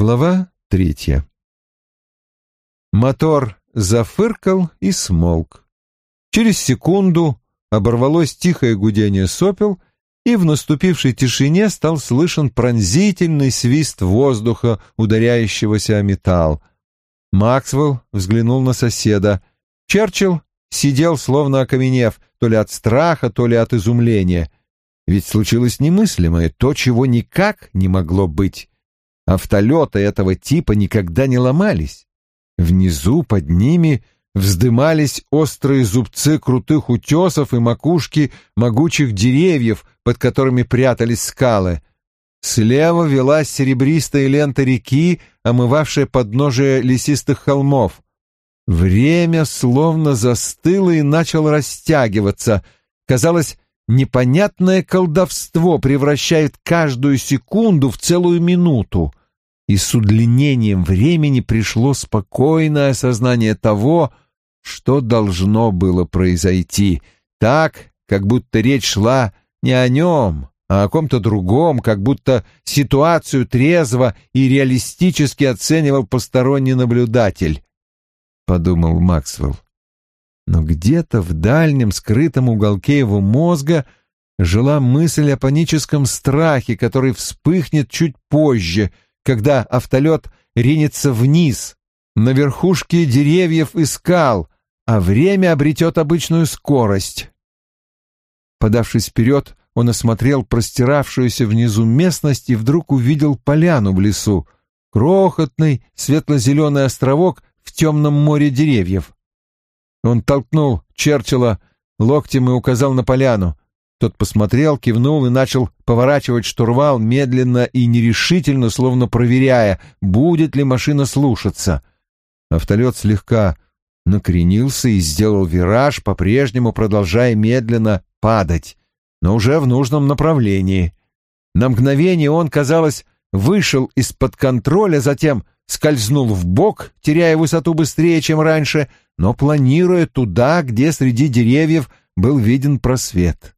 Глава третья. Мотор зафыркал и смолк. Через секунду оборвалось тихое гудение сопел, и в наступившей тишине стал слышен пронзительный свист воздуха, ударяющегося о металл. Максвелл взглянул на соседа. Черчилл сидел, словно окаменев, то ли от страха, то ли от изумления. Ведь случилось немыслимое, то, чего никак не могло быть. Автолеты этого типа никогда не ломались. Внизу, под ними, вздымались острые зубцы крутых утесов и макушки могучих деревьев, под которыми прятались скалы. Слева велась серебристая лента реки, омывавшая подножие лесистых холмов. Время словно застыло и начало растягиваться. Казалось, непонятное колдовство превращает каждую секунду в целую минуту и с удлинением времени пришло спокойное осознание того, что должно было произойти, так, как будто речь шла не о нем, а о ком-то другом, как будто ситуацию трезво и реалистически оценивал посторонний наблюдатель, — подумал Максвелл. Но где-то в дальнем скрытом уголке его мозга жила мысль о паническом страхе, который вспыхнет чуть позже — когда автолет ринется вниз, на верхушки деревьев и скал, а время обретет обычную скорость. Подавшись вперед, он осмотрел простиравшуюся внизу местность и вдруг увидел поляну в лесу, крохотный светло-зеленый островок в темном море деревьев. Он толкнул Черчилла локтем и указал на поляну. Тот посмотрел, кивнул и начал поворачивать штурвал медленно и нерешительно, словно проверяя, будет ли машина слушаться. Автолет слегка накренился и сделал вираж, по-прежнему продолжая медленно падать, но уже в нужном направлении. На мгновение он, казалось, вышел из-под контроля, затем скользнул в бок, теряя высоту быстрее, чем раньше, но планируя туда, где среди деревьев был виден просвет.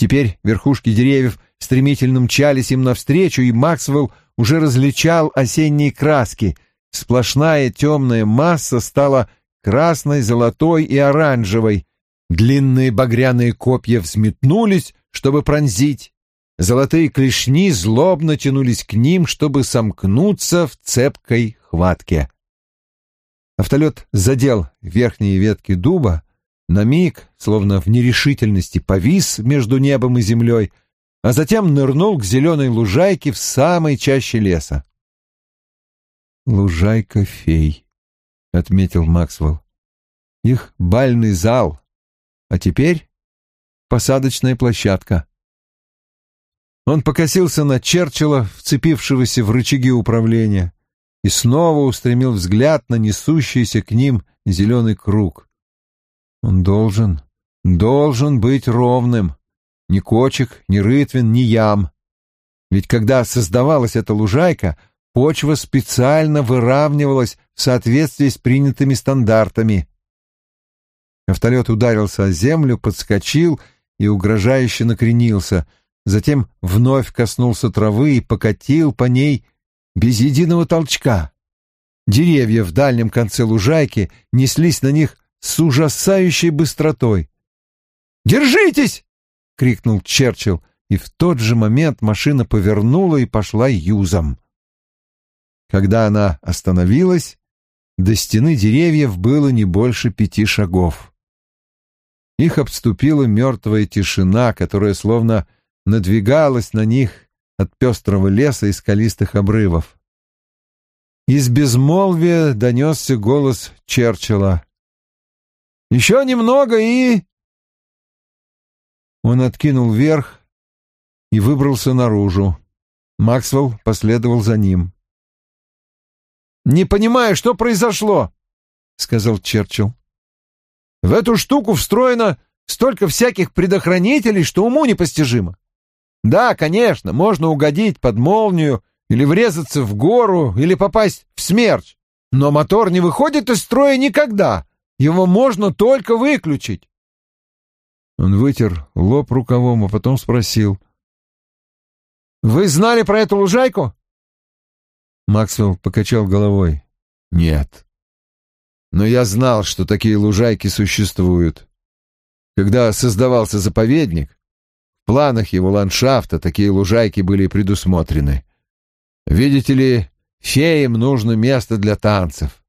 Теперь верхушки деревьев стремительно мчались им навстречу, и Максвелл уже различал осенние краски. Сплошная темная масса стала красной, золотой и оранжевой. Длинные багряные копья взметнулись, чтобы пронзить. Золотые клешни злобно тянулись к ним, чтобы сомкнуться в цепкой хватке. Автолет задел верхние ветки дуба, на миг, словно в нерешительности, повис между небом и землей, а затем нырнул к зеленой лужайке в самой чаще леса. «Лужайка фей», — отметил Максвелл. «Их бальный зал, а теперь посадочная площадка». Он покосился на Черчилла, вцепившегося в рычаги управления, и снова устремил взгляд на несущийся к ним зеленый круг. Он должен, должен быть ровным. Ни кочек, ни рытвин, ни ям. Ведь когда создавалась эта лужайка, почва специально выравнивалась в соответствии с принятыми стандартами. Автолет ударился о землю, подскочил и угрожающе накренился, затем вновь коснулся травы и покатил по ней без единого толчка. Деревья в дальнем конце лужайки неслись на них с ужасающей быстротой. «Держитесь!» — крикнул Черчилл, и в тот же момент машина повернула и пошла юзом. Когда она остановилась, до стены деревьев было не больше пяти шагов. Их обступила мертвая тишина, которая словно надвигалась на них от пестрого леса и скалистых обрывов. Из безмолвия донесся голос Черчилла. Еще немного и...» Он откинул вверх и выбрался наружу. Максвелл последовал за ним. «Не понимаю, что произошло», — сказал Черчилл. «В эту штуку встроено столько всяких предохранителей, что уму непостижимо. Да, конечно, можно угодить под молнию или врезаться в гору, или попасть в смерч, но мотор не выходит из строя никогда. Его можно только выключить. Он вытер лоб рукавом, а потом спросил. «Вы знали про эту лужайку?» Максвелл покачал головой. «Нет. Но я знал, что такие лужайки существуют. Когда создавался заповедник, в планах его ландшафта такие лужайки были предусмотрены. Видите ли, феям нужно место для танцев.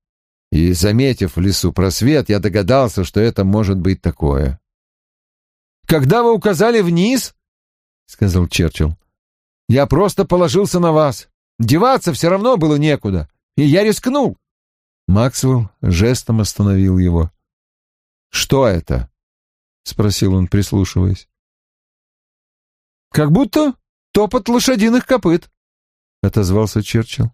И, заметив в лесу просвет, я догадался, что это может быть такое. «Когда вы указали вниз, — сказал Черчилл, — я просто положился на вас. Деваться все равно было некуда, и я рискнул. Максвелл жестом остановил его. «Что это?» — спросил он, прислушиваясь. «Как будто топот лошадиных копыт», — отозвался Черчилл.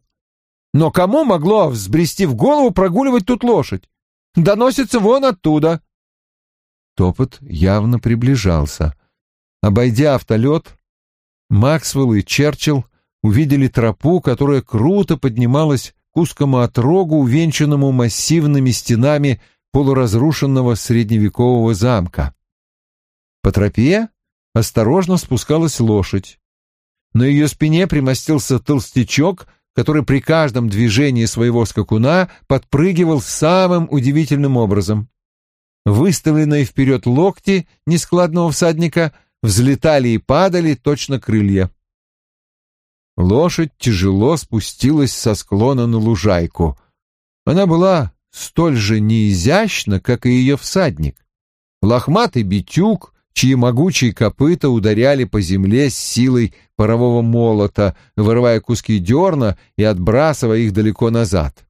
«Но кому могло взбрести в голову прогуливать тут лошадь? Доносится вон оттуда». Топот явно приближался. Обойдя автолет, Максвелл и Черчилл увидели тропу, которая круто поднималась к узкому отрогу, увенчанному массивными стенами полуразрушенного средневекового замка. По тропе осторожно спускалась лошадь. На ее спине примостился толстячок, который при каждом движении своего скакуна подпрыгивал самым удивительным образом. Выставленные вперед локти нескладного всадника взлетали и падали точно крылья. Лошадь тяжело спустилась со склона на лужайку. Она была столь же неизящна, как и ее всадник. Лохматый битюк, чьи могучие копыта ударяли по земле с силой парового молота, вырывая куски дерна и отбрасывая их далеко назад.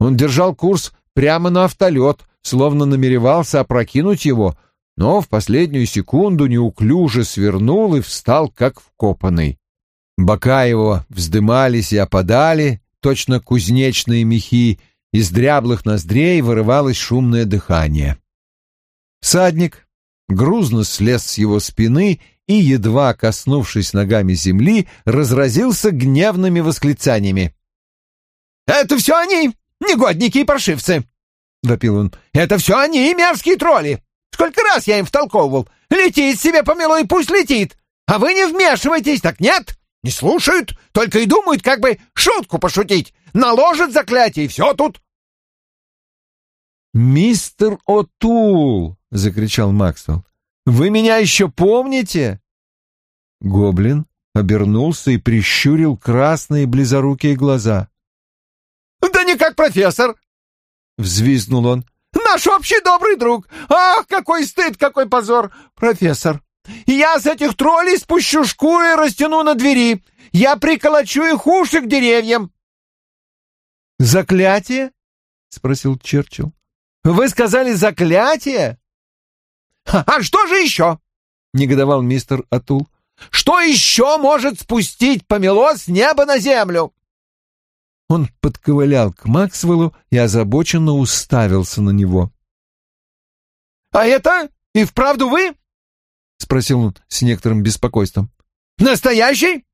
Он держал курс прямо на автолет, словно намеревался опрокинуть его, но в последнюю секунду неуклюже свернул и встал как вкопанный. Бока его вздымались и опадали, точно кузнечные мехи, из дряблых ноздрей вырывалось шумное дыхание. Садник грузно слез с его спины и, едва коснувшись ногами земли, разразился гневными восклицаниями. «Это все они, негодники и паршивцы!» — вопил он. «Это все они, мерзкие тролли! Сколько раз я им втолковывал! Летит себе помилуй, пусть летит! А вы не вмешивайтесь, так нет? Не слушают, только и думают, как бы шутку пошутить. Наложат заклятие, и все тут. «Мистер О'Тул!» — закричал Максвелл. «Вы меня еще помните?» Гоблин обернулся и прищурил красные близорукие глаза. «Да не как профессор!» — взвизгнул он. «Наш общий добрый друг! Ах, какой стыд, какой позор! Профессор, я с этих троллей спущу шкуры и растяну на двери. Я приколочу их уши к деревьям. «Заклятие?» — спросил Черчилл. «Вы сказали заклятие?» «А что же еще?» — негодовал мистер Атул. «Что еще может спустить помело с неба на землю?» Он подковылял к Максвеллу и озабоченно уставился на него. «А это и вправду вы?» — спросил он с некоторым беспокойством. «Настоящий?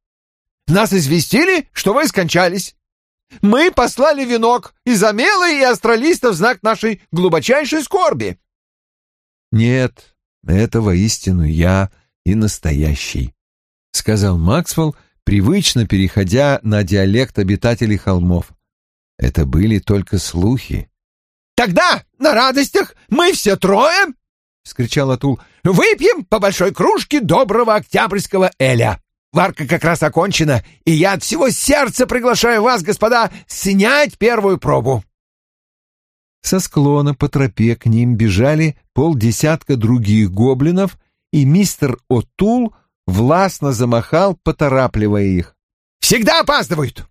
Нас известили, что вы скончались. Мы послали венок из Амелы и астралиста в знак нашей глубочайшей скорби». «Нет, это воистину я и настоящий», — сказал Максвелл, привычно переходя на диалект обитателей холмов. Это были только слухи. «Тогда на радостях мы все трое — скричал Атул. «Выпьем по большой кружке доброго октябрьского эля. Варка как раз окончена, и я от всего сердца приглашаю вас, господа, снять первую пробу». Со склона по тропе к ним бежали полдесятка других гоблинов, и мистер Отул властно замахал, поторапливая их. «Всегда опаздывают!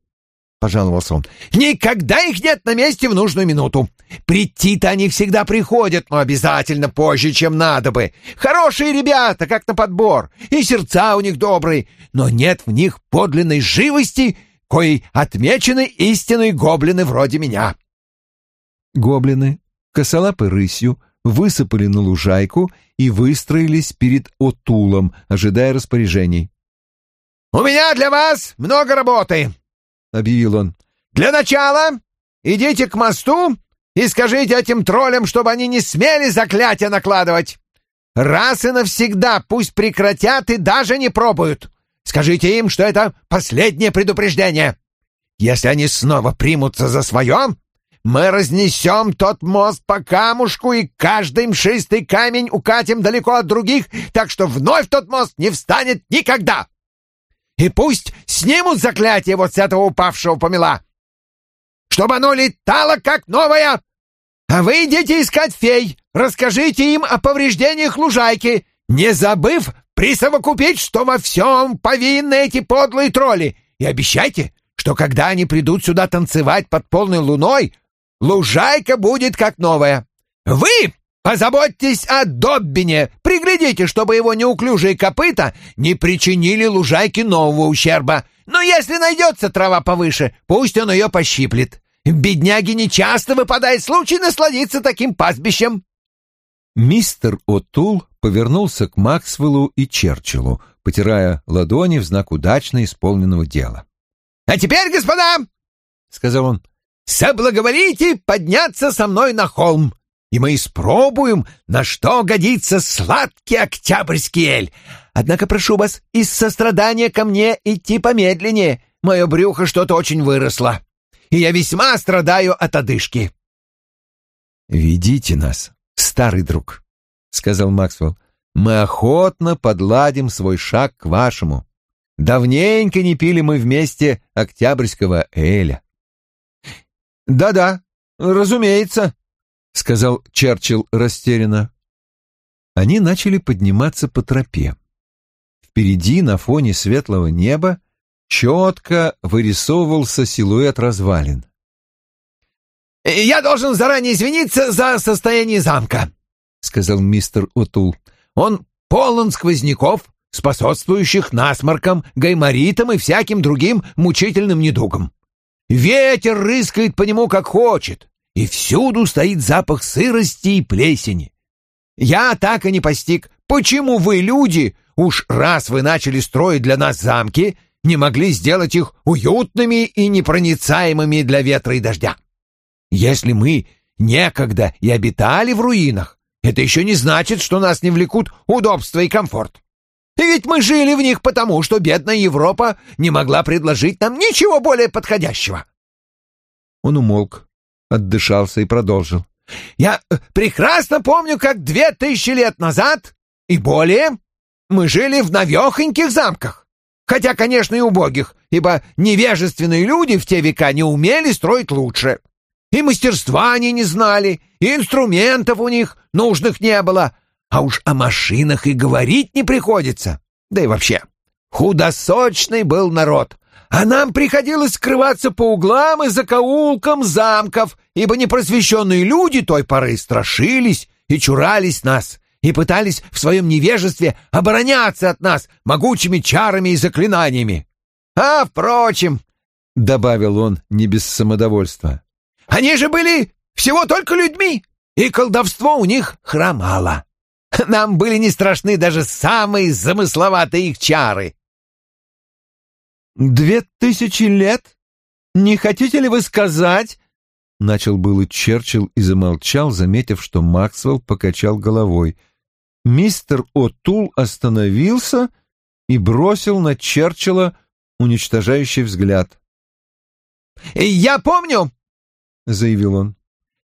— пожаловался он. «Никогда их нет на месте в нужную минуту. Прийти-то они всегда приходят, но обязательно позже, чем надо бы. Хорошие ребята, как на подбор, и сердца у них добрые, но нет в них подлинной живости, коей отмечены истинные гоблины вроде меня». Гоблины, косолапы рысью, высыпали на лужайку и выстроились перед Отулом, ожидая распоряжений. «У меня для вас много работы», — объявил он. «Для начала идите к мосту и скажите этим троллям, чтобы они не смели заклятия накладывать. Раз и навсегда пусть прекратят и даже не пробуют. Скажите им, что это последнее предупреждение. Если они снова примутся за свое, мы разнесем тот мост по камушку и каждый мшистый камень укатим далеко от других, так что вновь тот мост не встанет никогда. И пусть снимут заклятие вот с этого упавшего помела, чтобы оно летало как новое. А вы идите искать фей, расскажите им о повреждениях лужайки, не забыв присовокупить, что во всем повинны эти подлые тролли, и обещайте, что когда они придут сюда танцевать под полной луной, лужайка будет как новая. Вы позаботьтесь о Доббине, приглядите, чтобы его неуклюжие копыта не причинили лужайке нового ущерба. Но если найдется трава повыше, пусть он ее пощиплет. Бедняге нечасто выпадает случай насладиться таким пастбищем. Мистер О'Тул повернулся к Максвеллу и Черчиллу, потирая ладони в знак удачно исполненного дела. «А теперь, господа, — сказал он, — соблаговолите подняться со мной на холм, и мы испробуем, на что годится сладкий октябрьский эль. Однако прошу вас из сострадания ко мне идти помедленнее, мое брюхо что-то очень выросло, и я весьма страдаю от одышки». «Ведите нас, старый друг», — сказал Максвелл. «Мы охотно подладим свой шаг к вашему». Давненько не пили мы вместе октябрьского эля. «Да-да, разумеется», — сказал Черчилл растерянно. Они начали подниматься по тропе. Впереди, на фоне светлого неба, четко вырисовывался силуэт развалин. «Я должен заранее извиниться за состояние замка», — сказал мистер Утул. «Он полон сквозняков, способствующих насморкам, гайморитам и всяким другим мучительным недугам. Ветер рыскает по нему как хочет, и всюду стоит запах сырости и плесени. Я так и не постиг, почему вы, люди, уж раз вы начали строить для нас замки, не могли сделать их уютными и непроницаемыми для ветра и дождя. Если мы некогда и обитали в руинах, это еще не значит, что нас не влекут удобство и комфорт. Ведь мы жили в них потому, что бедная Европа не могла предложить нам ничего более подходящего. Он умолк, отдышался и продолжил. Я э, прекрасно помню, как две тысячи лет назад и более мы жили в навехоньких замках. Хотя, конечно, и убогих, ибо невежественные люди в те века не умели строить лучше. И мастерства они не знали, и инструментов у них нужных не было, а уж о машинах и говорить не приходится. Да и вообще, худосочный был народ, а нам приходилось скрываться по углам и закоулкам замков, ибо непросвещенные люди той поры страшились и чурались нас, и пытались в своем невежестве обороняться от нас могучими чарами и заклинаниями. А, впрочем, — добавил он не без самодовольства, — они же были всего только людьми, и колдовство у них хромало. Нам были не страшны даже самые замысловатые их чары. «Две тысячи лет? Не хотите ли вы сказать?» Начал было Черчилл и замолчал, заметив, что Максвелл покачал головой. Мистер О'Тул остановился и бросил на Черчилла уничтожающий взгляд. «Я помню», — заявил он,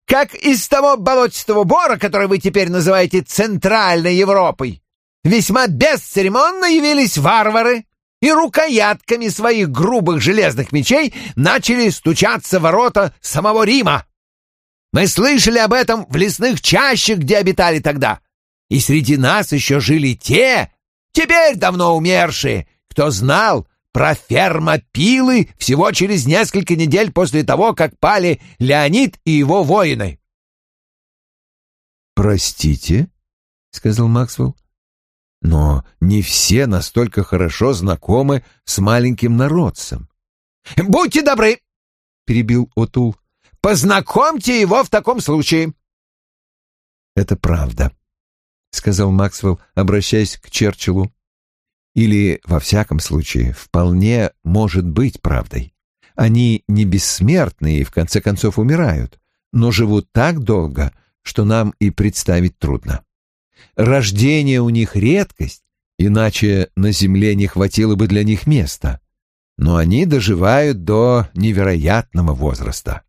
как из того болотистого бора, который вы теперь называете Центральной Европой, весьма бесцеремонно явились варвары и рукоятками своих грубых железных мечей начали стучаться ворота самого Рима. Мы слышали об этом в лесных чащах, где обитали тогда. И среди нас еще жили те, теперь давно умершие, кто знал, про фермопилы всего через несколько недель после того, как пали Леонид и его воины. «Простите», — сказал Максвелл, — «но не все настолько хорошо знакомы с маленьким народцем». «Будьте добры», — перебил Отул, — «познакомьте его в таком случае». «Это правда», — сказал Максвелл, обращаясь к Черчиллу или, во всяком случае, вполне может быть правдой. Они не бессмертны и, в конце концов, умирают, но живут так долго, что нам и представить трудно. Рождение у них редкость, иначе на земле не хватило бы для них места. но они доживают до невероятного возраста.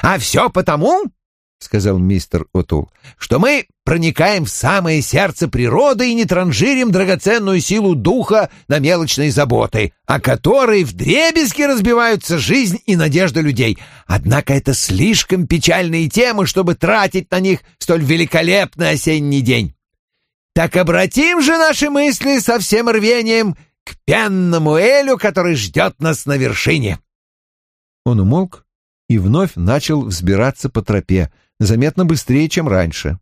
«А все потому, — сказал мистер Отул, — что мы проникаем в самое сердце природы и не транжирим драгоценную силу духа на мелочные заботы, о которой вдребезги разбиваются жизнь и надежда людей. Однако это слишком печальные темы, чтобы тратить на них столь великолепный осенний день. Так обратим же наши мысли со всем рвением к пенному Элю, который ждет нас на вершине. Он умолк и вновь начал взбираться по тропе, заметно быстрее, чем раньше.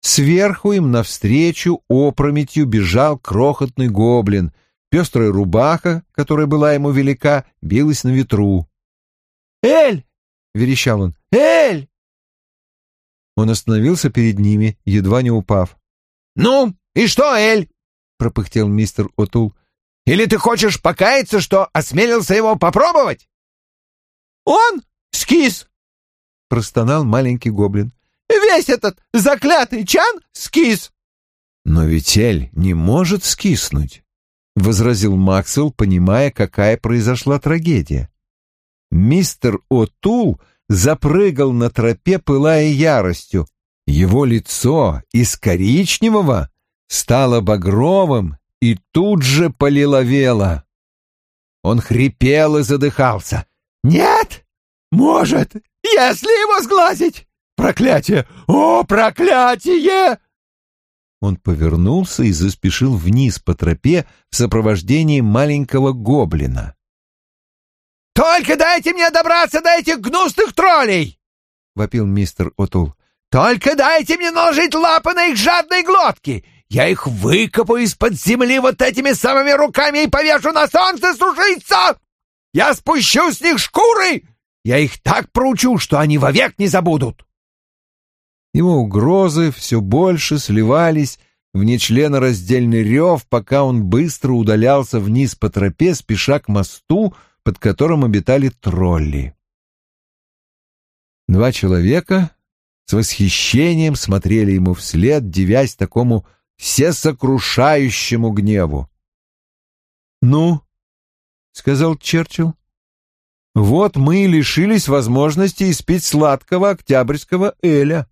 Сверху им навстречу опрометью бежал крохотный гоблин. Пестрая рубаха, которая была ему велика, билась на ветру. «Эль!» — верещал он. «Эль!» Он остановился перед ними, едва не упав. «Ну, и что, Эль?» — пропыхтел мистер Отул. «Или ты хочешь покаяться, что осмелился его попробовать?» «Он скис!» — простонал маленький гоблин. Весь этот заклятый чан скис. Но ведь Эль не может скиснуть, — возразил Максвелл, понимая, какая произошла трагедия. Мистер О'Тул запрыгал на тропе, пылая яростью. Его лицо из коричневого стало багровым и тут же полиловело. Он хрипел и задыхался. «Нет! Может, если его сглазить! Проклятие! О, проклятие!» Он повернулся и заспешил вниз по тропе в сопровождении маленького гоблина. «Только дайте мне добраться до этих гнусных троллей!» — вопил мистер Отул. «Только дайте мне наложить лапы на их жадные глотки! Я их выкопаю из-под земли вот этими самыми руками и повешу на солнце сушиться! Я спущу с них шкуры! Я их так проучу, что они вовек не забудут!» Его угрозы все больше сливались в нечленораздельный рев, пока он быстро удалялся вниз по тропе, спеша к мосту, под которым обитали тролли. Два человека с восхищением смотрели ему вслед, дивясь такому всесокрушающему гневу. «Ну?» — сказал Черчилл. «Вот мы и лишились возможности испить сладкого октябрьского эля».